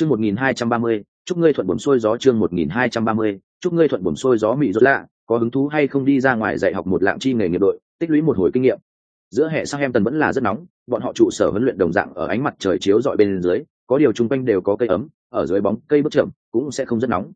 Chương 1230, chúc ngươi thuận buồm xuôi gió chương 1230, chúc ngươi thuận buồm xuôi gió mỹ rốt lạ, có hứng thú hay không đi ra ngoài dạy học một lạng chi nghề nghiệp đội, tích lũy một hồi kinh nghiệm. Giữa hệ tần vẫn là rất nóng, bọn họ trụ sở huấn luyện đồng dạng ở ánh mặt trời chiếu rọi bên dưới, có điều chung quanh đều có cây ấm, ở dưới bóng cây bước chậm cũng sẽ không rất nóng.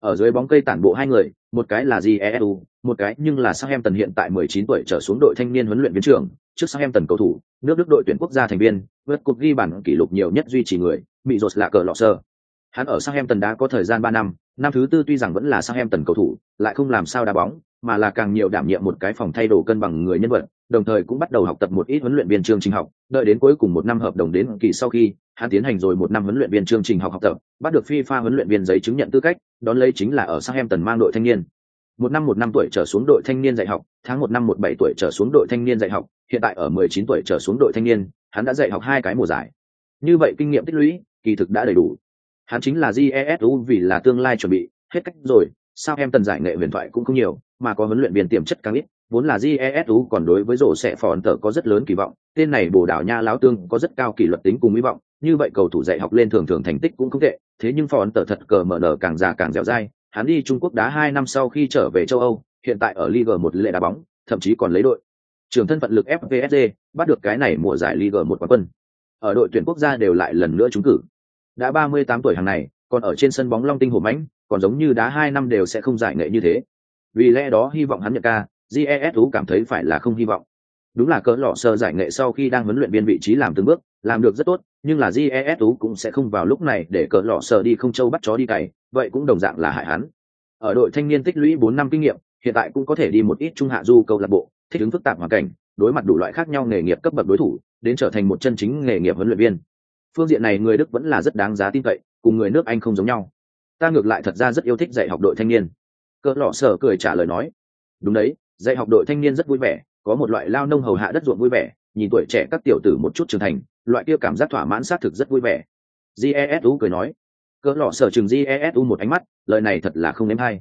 Ở dưới bóng cây tản bộ hai người, một cái là Jesu, một cái nhưng là sang em tần hiện tại 19 tuổi trở xuống đội thanh niên huấn luyện viên trưởng, trước sang em tần cầu thủ, nước Đức đội tuyển quốc gia thành viên, vượt cuộc ghi bản kỷ lục nhiều nhất duy trì người, bị rột là cờ lọ sơ. Hắn ở Southampton đã có thời gian 3 năm, năm thứ tư tuy rằng vẫn là Southampton cầu thủ, lại không làm sao đá bóng, mà là càng nhiều đảm nhiệm một cái phòng thay đồ cân bằng người nhân vật, đồng thời cũng bắt đầu học tập một ít huấn luyện viên chương trình học, đợi đến cuối cùng một năm hợp đồng đến kỳ sau khi, hắn tiến hành rồi một năm huấn luyện viên chương trình học học tập, bắt được FIFA huấn luyện viên giấy chứng nhận tư cách, đón lấy chính là ở Southampton mang đội thanh niên. Một năm một năm tuổi trở xuống đội thanh niên dạy học, tháng một năm một bảy tuổi trở xuống đội thanh niên dạy học, hiện tại ở mười chín tuổi trở xuống đội thanh niên, hắn đã dạy học hai cái mùa giải. Như vậy kinh nghiệm tích lũy, kỳ thực đã đầy đủ. Hắn chính là Jesu vì là tương lai chuẩn bị, hết cách rồi, sao em tần giải nghệ huyền thoại cũng không nhiều, mà có huấn luyện viên tiềm chất càng ít, vốn là Jesu còn đối với rổ sẽ phòn tờ có rất lớn kỳ vọng, tên này bồ đảo nha láo tương có rất cao kỷ luật tính cùng hy vọng, như vậy cầu thủ dạy học lên thường thường thành tích cũng không tệ, thế nhưng phòn tờ thật cờ mở nở càng già càng dẻo dai, hắn đi Trung Quốc đá hai năm sau khi trở về châu Âu, hiện tại ở Liga một lệ đá bóng, thậm chí còn lấy đội trưởng thân phận lực FPSG, bắt được cái này mùa giải Liga một quán quân. Ở đội tuyển quốc gia đều lại lần nữa trúng cử. Đã 38 tuổi hàng này, còn ở trên sân bóng Long Tinh Hồ Mãnh, còn giống như đá hai năm đều sẽ không giải nghệ như thế. Vì lẽ đó hy vọng hắn nhận ca, Jesu cảm thấy phải là không hy vọng. Đúng là cỡ lọ sơ giải nghệ sau khi đang huấn luyện viên vị trí làm từng bước, làm được rất tốt, nhưng là Jesu cũng sẽ không vào lúc này để cỡ lọ sơ đi không châu bắt chó đi cày, vậy cũng đồng dạng là hại hắn. Ở đội thanh niên tích lũy 4 năm kinh nghiệm, hiện tại cũng có thể đi một ít trung hạ du câu lạc bộ, thích ứng phức tạp hoàn cảnh, đối mặt đủ loại khác nhau nghề nghiệp cấp bậc đối thủ, đến trở thành một chân chính nghề nghiệp huấn luyện viên. Phương diện này người Đức vẫn là rất đáng giá tin cậy, cùng người nước Anh không giống nhau. Ta ngược lại thật ra rất yêu thích dạy học đội thanh niên. Cỡ lọ sở cười trả lời nói, đúng đấy, dạy học đội thanh niên rất vui vẻ, có một loại lao nông hầu hạ đất ruộng vui vẻ, nhìn tuổi trẻ các tiểu tử một chút trưởng thành, loại kia cảm giác thỏa mãn xác thực rất vui vẻ. Jesu cười nói, cỡ lọ sở chừng Jesu một ánh mắt, lời này thật là không nếm hay.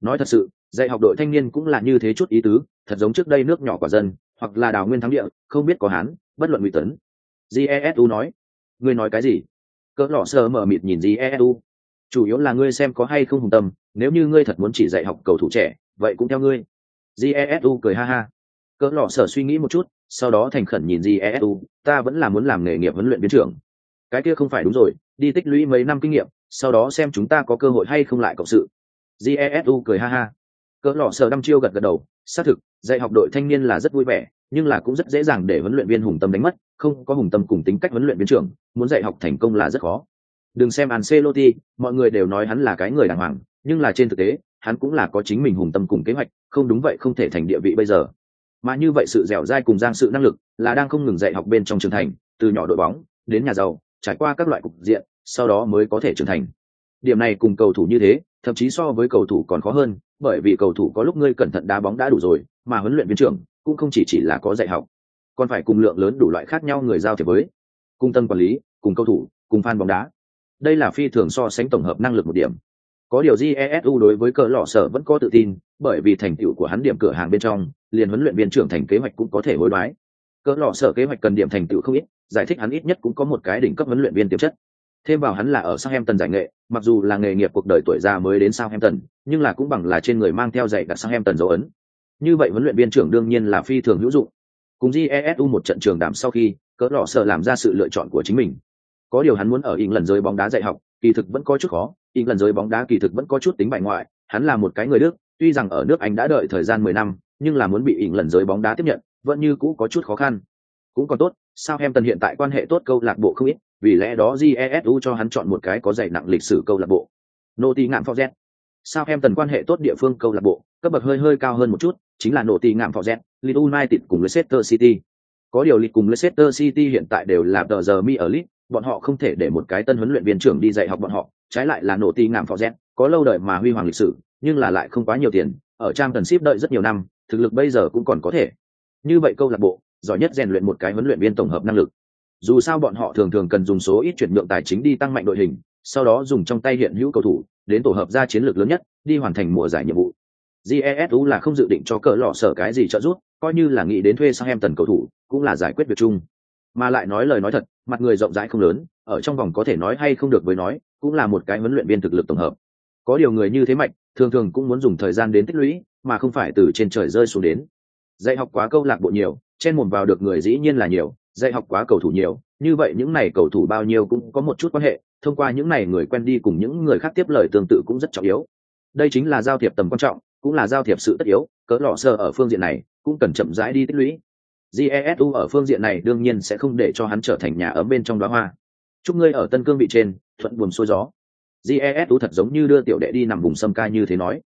Nói thật sự, dạy học đội thanh niên cũng là như thế chút ý tứ, thật giống trước đây nước nhỏ quả dân, hoặc là đào nguyên thắng địa, không biết có hán, bất luận ngụy tấn. Jesu nói, ngươi nói cái gì? Cỡ lọ sơ mở mịt nhìn Jesu. Chủ yếu là ngươi xem có hay không hùng tâm, nếu như ngươi thật muốn chỉ dạy học cầu thủ trẻ, vậy cũng theo ngươi. Jesu cười ha ha. Cỡ lọ sở suy nghĩ một chút sau đó thành khẩn nhìn jesu ta vẫn là muốn làm nghề nghiệp huấn luyện viên trưởng. Cái kia không phải đúng rồi đi tích lũy mấy năm kinh nghiệm sau đó xem chúng ta có cơ hội hay không lại cộng sự. Jesu cười ha ha. Cỡ lọ sở đăm chiêu gật gật đầu xác thực dạy học đội thanh niên là rất vui vẻ nhưng là cũng rất dễ dàng để huấn luyện viên hùng tâm đánh mất không có hùng tâm cùng tính cách huấn luyện viên trưởng muốn dạy học thành công là rất khó. Đừng xem Ancelotti, mọi người đều nói hắn là cái người đàng hoàng nhưng là trên thực tế hắn cũng là có chính mình hùng tâm cùng kế hoạch không đúng vậy không thể thành địa vị bây giờ. Mà như vậy sự dẻo dai cùng giang sự năng lực là đang không ngừng dạy học bên trong trường thành từ nhỏ đội bóng đến nhà giàu trải qua các loại cục diện sau đó mới có thể trưởng thành. Điểm này cùng cầu thủ như thế thậm chí so với cầu thủ còn khó hơn bởi vì cầu thủ có lúc ngươi cẩn thận đá bóng đã đủ rồi mà huấn luyện viên trưởng cũng không chỉ chỉ là có dạy học còn phải cùng lượng lớn đủ loại khác nhau người giao thiệp với, cùng tân quản lý, cùng cầu thủ, cùng fan bóng đá. Đây là phi thường so sánh tổng hợp năng lực một điểm. Có điều jesu đối với cỡ lọ sở vẫn có tự tin, bởi vì thành tựu của hắn điểm cửa hàng bên trong, liền huấn luyện viên trưởng thành kế hoạch cũng có thể hối đoái. Cỡ lọ sở kế hoạch cần điểm thành tựu không ít, giải thích hắn ít nhất cũng có một cái đỉnh cấp huấn luyện viên tiềm chất. Thêm vào hắn là ở Southampton giải nghệ, mặc dù là nghề nghiệp cuộc đời tuổi già mới đến Southampton, nhưng là cũng bằng là trên người mang theo dạy đặc Southampton dấu ấn. Như vậy huấn luyện viên trưởng đương nhiên là phi thường hữu dụng cùng jesu một trận trường đàm sau khi, cỡ lọ sợ làm ra sự lựa chọn của chính mình. Có điều hắn muốn ở ỉng lần giới bóng đá dạy học, kỳ thực vẫn có chút khó. Ỉng lần giới bóng đá kỳ thực vẫn có chút tính bại ngoại, hắn là một cái người đức, tuy rằng ở nước anh đã đợi thời gian mười năm, nhưng là muốn bị ỉng lần giới bóng đá tiếp nhận, vẫn như cũ có chút khó khăn. Cũng còn tốt sao em tần hiện tại quan hệ tốt câu lạc bộ không ít, vì lẽ đó jesu cho hắn chọn một cái có dày nặng lịch sử câu lạc bộ. Nô tì ngạm forget. Sao em tần quan hệ tốt địa phương câu lạc bộ cấp bậc hơi hơi cao hơn một chút, chính là nổ tì ngạm forget Leeds United cùng Leicester City. Có điều lịch cùng Leicester City hiện tại đều là tờ giờ mi ở Leeds, bọn họ không thể để một cái tân huấn luyện viên trưởng đi dạy học bọn họ, trái lại là nổ ti ngạm phò rét có lâu đời mà huy hoàng lịch sử, nhưng là lại không quá nhiều tiền, ở trang tần ship đợi rất nhiều năm, thực lực bây giờ cũng còn có thể. Như vậy câu lạc bộ, giỏi nhất rèn luyện một cái huấn luyện viên tổng hợp năng lực. Dù sao bọn họ thường thường cần dùng số ít chuyển nhượng tài chính đi tăng mạnh đội hình, sau đó dùng trong tay hiện hữu cầu thủ, đến tổ hợp ra chiến lược lớn nhất, đi hoàn thành mùa giải nhiệm vụ jesu là không dự định cho cỡ lọ sở cái gì trợ giúp coi như là nghĩ đến thuê sang em tần cầu thủ cũng là giải quyết việc chung mà lại nói lời nói thật mặt người rộng rãi không lớn ở trong vòng có thể nói hay không được với nói, cũng là một cái huấn luyện viên thực lực tổng hợp. Có điều người như thế mạnh, thường thường cũng muốn dùng thời gian đến tích lũy, mà không phải từ trên trời rơi xuống đến. Dạy học quá câu lạc bộ nhiều, chen mồm vào được người dĩ nhiên là nhiều, dạy học quá cầu thủ nhiều, như vậy những này cầu thủ bao nhiêu cũng có một chút quan hệ, thông qua những này người quen đi cùng những người khác tiếp lời tương tự cũng rất trọng yếu. Đây chính là giao thiệp tầm quan trọng, cũng là giao thiệp sự tất yếu, cỡ lọ sơ ở phương diện này cũng cần chậm rãi đi tích lũy. Jesu ở phương diện này đương nhiên sẽ không để cho hắn trở thành nhà ấm bên trong đóa hoa. Chúc ngươi ở Tân Cương vị trên, thuận buồm xuôi gió. Jesu thật giống như đưa tiểu đệ đi nằm vùng sâm ca như thế nói.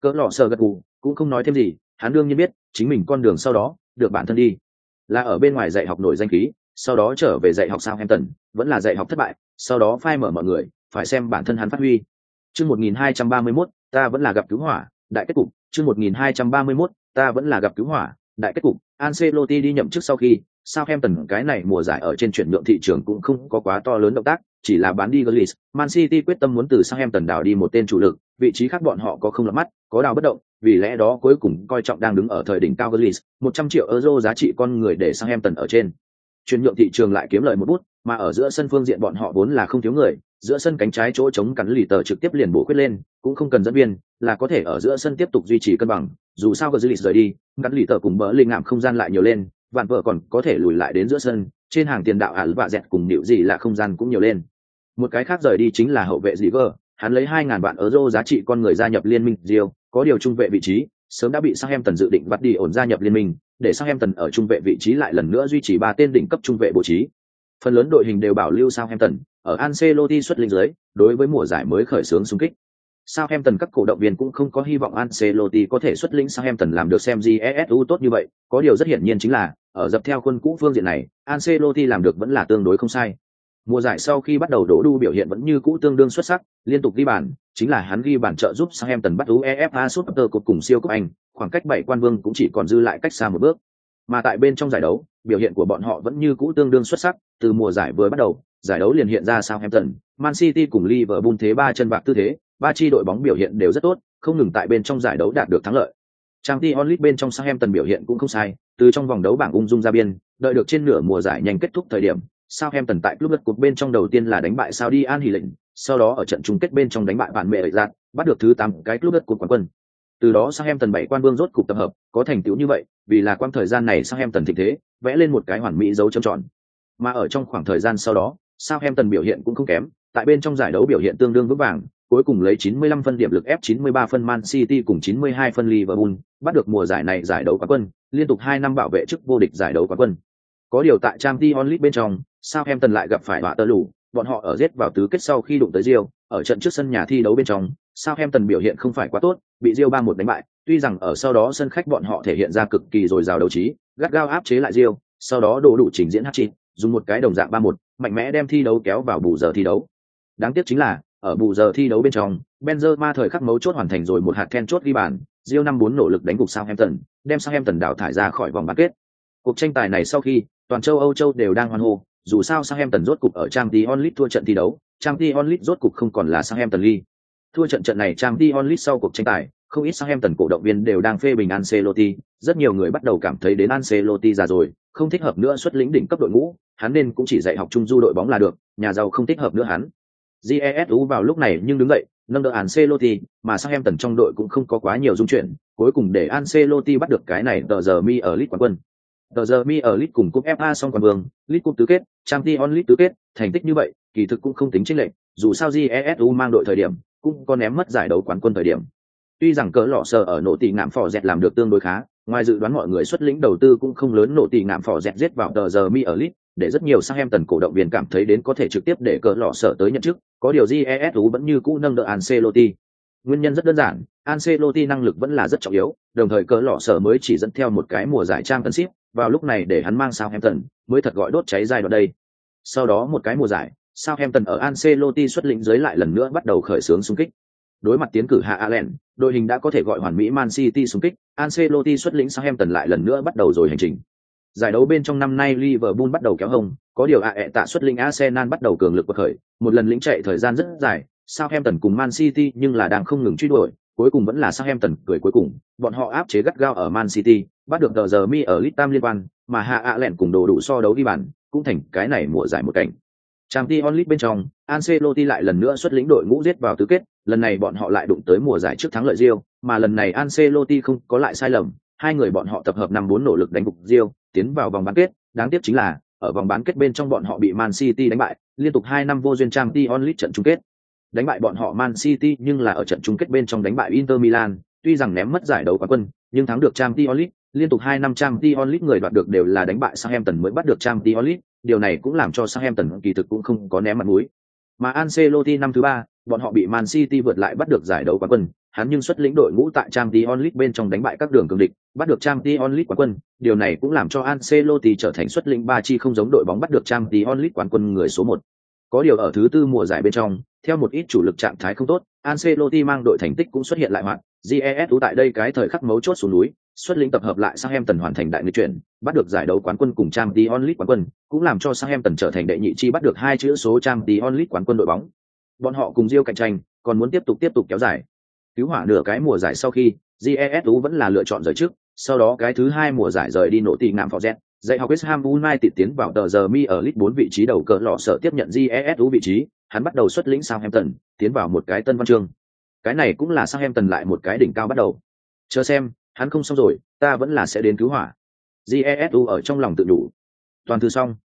Cỡ lọ sơ gật gù, cũng không nói thêm gì, hắn đương nhiên biết, chính mình con đường sau đó, được bản thân đi. Là ở bên ngoài dạy học nổi danh khí, sau đó trở về dạy học sao em tần vẫn là dạy học thất bại, sau đó phai mở mọi người, phải xem bản thân hắn phát huy. Chương 1231, ta vẫn là gặp cứu hỏa, đại kết cục, chương 1231, ta vẫn là gặp cứu hỏa, đại kết cục, Ancelotti đi nhậm chức sau khi, Southampton cái này mùa giải ở trên chuyển nhượng thị trường cũng không có quá to lớn động tác, chỉ là bán đi Grealish, Man City quyết tâm muốn từ Southampton đào đi một tên chủ lực, vị trí khác bọn họ có không lọt mắt, có đào bất động, vì lẽ đó cuối cùng coi trọng đang đứng ở thời đỉnh cao Grealish, 100 triệu euro giá trị con người để Southampton ở trên. Chuyển nhượng thị trường lại kiếm lợi một bút, mà ở giữa sân phương diện bọn họ vốn là không thiếu người, giữa sân cánh trái chỗ chống cắn lì tờ trực tiếp liền bổ quyết lên, cũng không cần dẫn viên, là có thể ở giữa sân tiếp tục duy trì cân bằng, dù sao Grealish rời đi, cắn lì tờ cùng bỡ linh ngạm không gian lại nhiều lên, vạn vợ còn có thể lùi lại đến giữa sân, trên hàng tiền đạo ả và dẹt cùng điệu gì là không gian cũng nhiều lên. Một cái khác rời đi chính là hậu vệ Ziger, hắn lấy 2000 vạn euro giá trị con người gia nhập liên minh Rio, có điều trung vệ vị trí, sớm đã bị Southampton dự định bắt đi ổn gia nhập liên minh, để Southampton ở trung vệ vị trí lại lần nữa duy trì ba tên đỉnh cấp trung vệ bố trí. Phần lớn đội hình đều bảo lưu sao Hemtần ở Ancelotti xuất linh dưới, đối với mùa giải mới khởi xướng xung kích. sao Hemtần các cổ động viên cũng không có hy vọng Ancelotti có thể xuất lĩnh tần làm được xem GESU tốt như vậy, có điều rất hiển nhiên chính là, ở dập theo quân cũ phương diện này, Ancelotti làm được vẫn là tương đối không sai. Mùa giải sau khi bắt đầu đổ đu biểu hiện vẫn như cũ tương đương xuất sắc, liên tục ghi bàn, chính là hắn ghi bàn trợ giúp Southampton bắt UEFA Super Cup cùng siêu cúp Anh, khoảng cách bảy quan vương cũng chỉ còn dư lại cách xa một bước. Mà tại bên trong giải đấu, biểu hiện của bọn họ vẫn như cũ tương đương xuất sắc, từ mùa giải vừa bắt đầu, giải đấu liền hiện ra Southampton, Man City cùng Liverpool thế ba chân bạc tư thế, ba chi đội bóng biểu hiện đều rất tốt, không ngừng tại bên trong giải đấu đạt được thắng lợi. Trang Champions League bên trong Southampton biểu hiện cũng không sai, từ trong vòng đấu bảng ung dung ra biên, đợi được trên nửa mùa giải nhanh kết thúc thời điểm, Southampton tại club lượt cuộc bên trong đầu tiên là đánh bại Saudi An Lệnh. sau đó ở trận chung kết bên trong đánh bại bạn mẹ ở giạt, bắt được thứ 8 cái club lượt cuộc quán quân. Từ đó sang em tần bảy quan vương rốt cục tập hợp, có thành tựu như vậy, vì là quang thời gian này sang em tần thịnh thế, vẽ lên một cái hoàn mỹ dấu trầm tròn. Mà ở trong khoảng thời gian sau đó, sang em tần biểu hiện cũng không kém, tại bên trong giải đấu biểu hiện tương đương vững vàng, cuối cùng lấy 95 phân điểm lực ép 93 phân Man City cùng 92 phân Liverpool, bắt được mùa giải này giải đấu quán quân, liên tục 2 năm bảo vệ chức vô địch giải đấu quán quân. Có điều tại Champions League bên trong, Southampton lại gặp phải họa tơ lũ, bọn họ ở giết vào tứ kết sau khi đụng tới Rio, ở trận trước sân nhà thi đấu bên trong, Southampton biểu hiện không phải quá tốt, bị Rio 3-1 đánh bại, tuy rằng ở sau đó sân khách bọn họ thể hiện ra cực kỳ dồi dào đấu trí, gắt gao áp chế lại Rio, sau đó đổ đủ trình diễn hat-trick, dùng một cái đồng dạng 3-1, mạnh mẽ đem thi đấu kéo vào bù giờ thi đấu. Đáng tiếc chính là, ở bù giờ thi đấu bên trong, Benzema thời khắc mấu chốt hoàn thành rồi một hạt then chốt ghi bàn, Rio 5-4 nỗ lực đánh gục Southampton, đem Southampton đào thải ra khỏi vòng bán kết. Cuộc tranh tài này sau khi, toàn châu Âu châu đều đang hoan hô, dù sao Southampton rốt cục ở Champions League thua trận thi đấu, Champions League rốt cục không còn là Southampton League. Thua trận trận này trang Dion Lee sau cuộc tranh tài, không ít Southampton cổ động viên đều đang phê bình Ancelotti, rất nhiều người bắt đầu cảm thấy đến Ancelotti già rồi, không thích hợp nữa xuất lĩnh đỉnh cấp đội ngũ, hắn nên cũng chỉ dạy học trung du đội bóng là được, nhà giàu không thích hợp nữa hắn. Jesu vào lúc này nhưng đứng dậy, nâng đỡ Ancelotti, mà Southampton trong đội cũng không có quá nhiều dung chuyển, cuối cùng để Ancelotti bắt được cái này tờ giờ mi ở League quán quân. Tờ giờ mi ở League cùng cúp FA xong quán vương, League cúp tứ kết, Champions League tứ kết, thành tích như vậy, kỳ thực cũng không tính chênh lệch, dù sao Jesu mang đội thời điểm, cũng có ném mất giải đấu quán quân thời điểm. Tuy rằng cỡ lọ sờ ở nổ tỷ ngạm phò dẹt làm được tương đối khá, ngoài dự đoán mọi người xuất lĩnh đầu tư cũng không lớn nổ tỷ ngạm phò dẹt giết vào tờ giờ mi ở lit để rất nhiều sang em tần cổ động viên cảm thấy đến có thể trực tiếp để cỡ lọ sở tới nhận chức, có điều GESU vẫn như cũ nâng đỡ Ancelotti. Nguyên nhân rất đơn giản, Ancelotti năng lực vẫn là rất trọng yếu, đồng thời cỡ lọ sở mới chỉ dẫn theo một cái mùa giải trang tân ship, vào lúc này để hắn mang Southampton, mới thật gọi đốt cháy giai đoạn đây. Sau đó một cái mùa giải, Southampton ở Ancelotti xuất lĩnh dưới lại lần nữa bắt đầu khởi xướng xung kích. Đối mặt tiến cử hạ Allen, đội hình đã có thể gọi hoàn mỹ Man City xung kích, Ancelotti xuất lĩnh Southampton lại lần nữa bắt đầu rồi hành trình. Giải đấu bên trong năm nay Liverpool bắt đầu kéo hông, có điều ạ ẹ tạ xuất lĩnh Arsenal bắt đầu cường lực bật khởi, một lần lĩnh chạy thời gian rất dài, Southampton cùng Man City nhưng là đang không ngừng truy đuổi, cuối cùng vẫn là Southampton cười cuối cùng, bọn họ áp chế gắt gao ở Man City, bắt được tờ giờ mi ở Leeds Tam liên quan, mà hạ Allen cùng đồ đủ so đấu đi bàn, cũng thành cái này mùa giải một cảnh. Trang Ti Onlit bên trong, Ancelotti lại lần nữa xuất lĩnh đội ngũ giết vào tứ kết, lần này bọn họ lại đụng tới mùa giải trước thắng lợi Rio, mà lần này Ancelotti không có lại sai lầm, hai người bọn họ tập hợp năm bốn nỗ lực đánh gục Rio, tiến vào vòng bán kết, đáng tiếc chính là ở vòng bán kết bên trong bọn họ bị Man City đánh bại, liên tục hai năm vô duyên Trang Ti Onlit trận chung kết. Đánh bại bọn họ Man City nhưng là ở trận chung kết bên trong đánh bại Inter Milan, tuy rằng ném mất giải đấu quán quân, nhưng thắng được Trang Ti Onlit, liên tục hai năm Trang Ti Onlit người đoạt được đều là đánh bại Southampton mới bắt được Trang Ti Onlit, điều này cũng làm cho Southampton kỳ thực cũng không có ném mặt mũi. Mà Ancelotti năm thứ ba, bọn họ bị Man City vượt lại bắt được giải đấu quán quân, hắn nhưng xuất lĩnh đội ngũ tại Champions League bên trong đánh bại các đường cường địch, bắt được Champions League quán quân, điều này cũng làm cho Ancelotti trở thành xuất lĩnh ba chi không giống đội bóng bắt được Champions League quán quân người số một. Có điều ở thứ tư mùa giải bên trong, theo một ít chủ lực trạng thái không tốt, Ancelotti mang đội thành tích cũng xuất hiện lại hoạn, GESU tại đây cái thời khắc mấu chốt xuống núi, xuất lĩnh tập hợp lại Southampton hoàn thành đại nghịch chuyển, bắt được giải đấu quán quân cùng trang Dion League quán quân, cũng làm cho Southampton trở thành đệ nhị chi bắt được hai chữ số trang Dion League quán quân đội bóng. Bọn họ cùng diêu cạnh tranh, còn muốn tiếp tục tiếp tục kéo dài. Cứu hỏa nửa cái mùa giải sau khi, GESU vẫn là lựa chọn rời trước, sau đó cái thứ hai mùa giải rời đi nổ tì ngạm phò Z, dạy học West Ham United tiến vào tờ giờ mi ở League 4 vị trí đầu cờ lọ sở tiếp nhận GESU vị trí, hắn bắt đầu xuất lĩnh Southampton, tiến vào một cái tân văn chương. Cái này cũng là sang em tần lại một cái đỉnh cao bắt đầu. Chờ xem, hắn không xong rồi, ta vẫn là sẽ đến cứu hỏa. Jesu ở trong lòng tự đủ. Toàn thư xong.